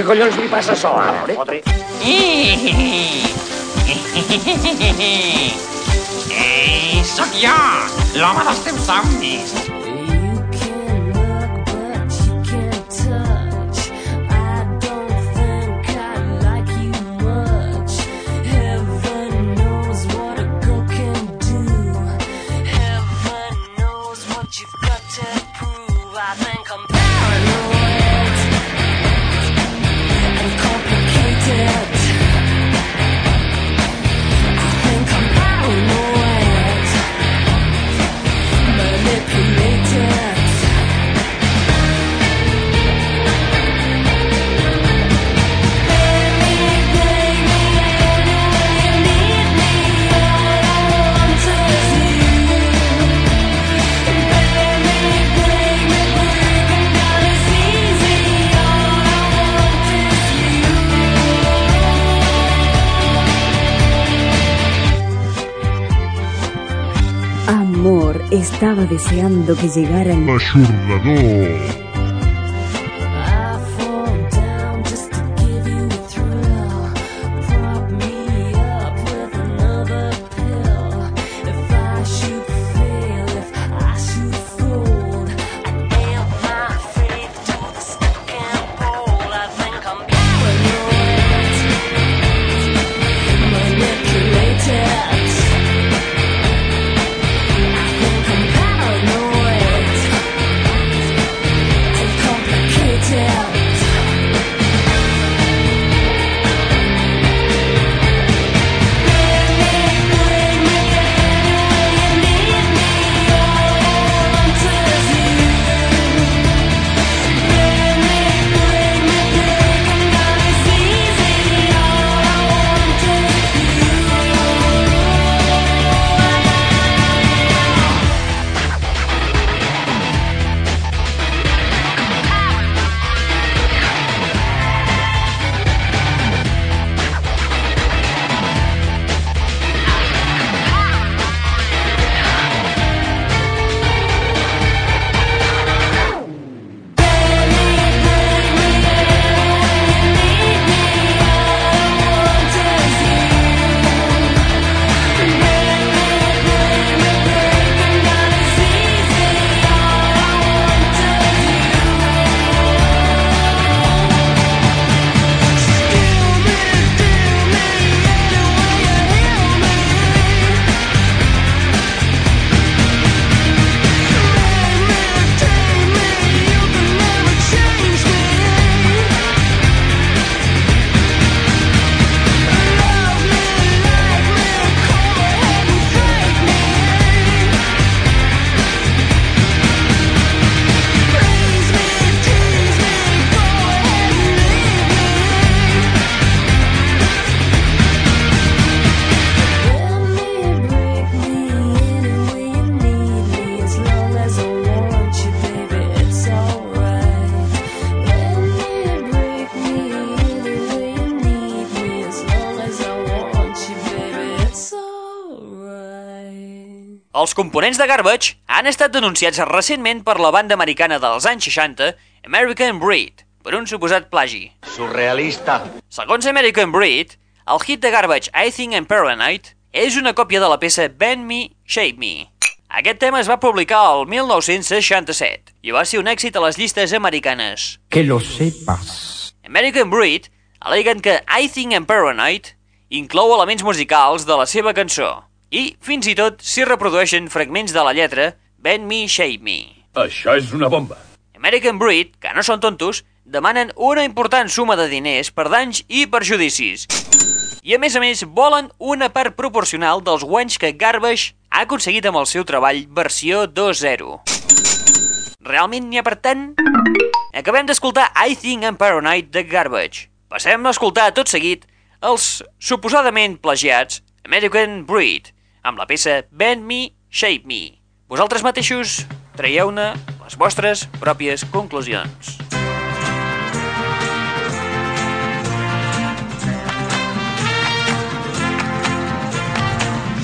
Què collons li passa a Solar? Fotri. Ei, sóc jo, l'home dels teus somnis. You can look, but you can't touch. I don't think I Yeah. Estaba deseando que llegaran L'aixordador. I Els components de Garbage han estat denunciats recentment per la banda americana dels anys 60, American Breed, per un suposat plagi. Surrealista. Segons American Breed, el hit de Garbage I Think I'm Paranoid és una còpia de la peça Bend Me, Shape Me. Aquest tema es va publicar el 1967 i va ser un èxit a les llistes americanes. Que lo sepas. American Breed aleguen que I Think I'm Paranoid inclou elements musicals de la seva cançó i, fins i tot, s'hi reprodueixen fragments de la lletra Bend Me, Shape Me. Això és una bomba. American Breed, que no són tontos, demanen una important suma de diners per danys i perjudicis. I a més a més volen una part proporcional dels guanys que Garbage ha aconseguit amb el seu treball versió 2.0. Realment n'hi ha per tant? Acabem d'escoltar I Think I'm Paranoid de Garbage. passem a escoltar tot seguit els suposadament plagiats American Breed amb la peça Bend Me, Shape Me. Vosaltres mateixos traieu-ne les vostres pròpies conclusions.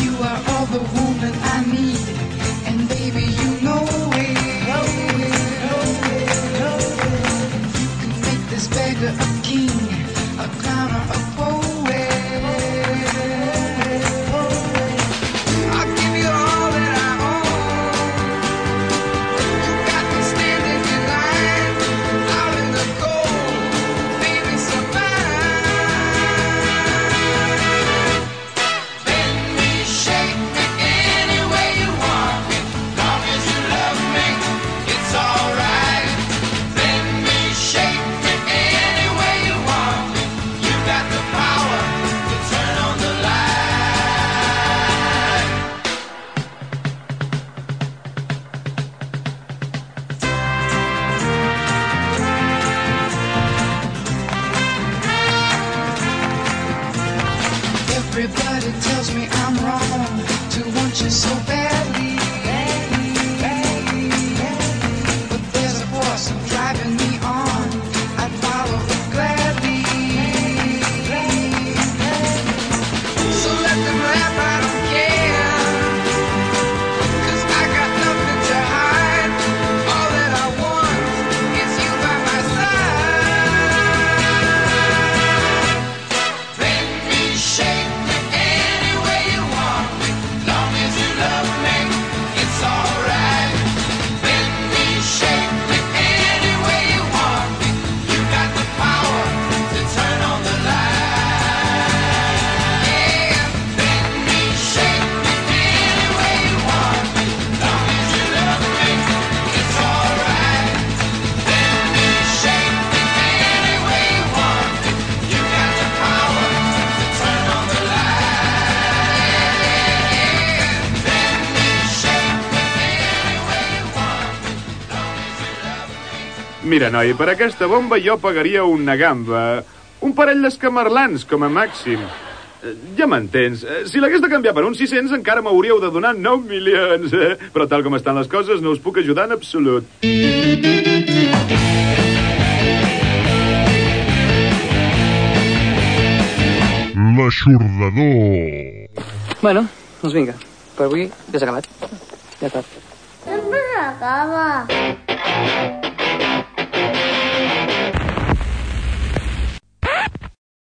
You are all the and baby, you know. You make this a king, a clown a poet. Everybody tells me I'm wrong to want you so badly. Mira, noi, per aquesta bomba jo pagaria una gamba. Un parell d'escamarlans, com a màxim. Eh, Ja m'entens. Eh, Si l'hagués de canviar per uns 600 encara m'hauríeu de donar 9 milions. Eh? Però tal com estan les coses no us puc ajudar en absolut. L'aixordador. Bueno, doncs vinga, per avui ja s'ha acabat. Ja està. Sempre s'acaba.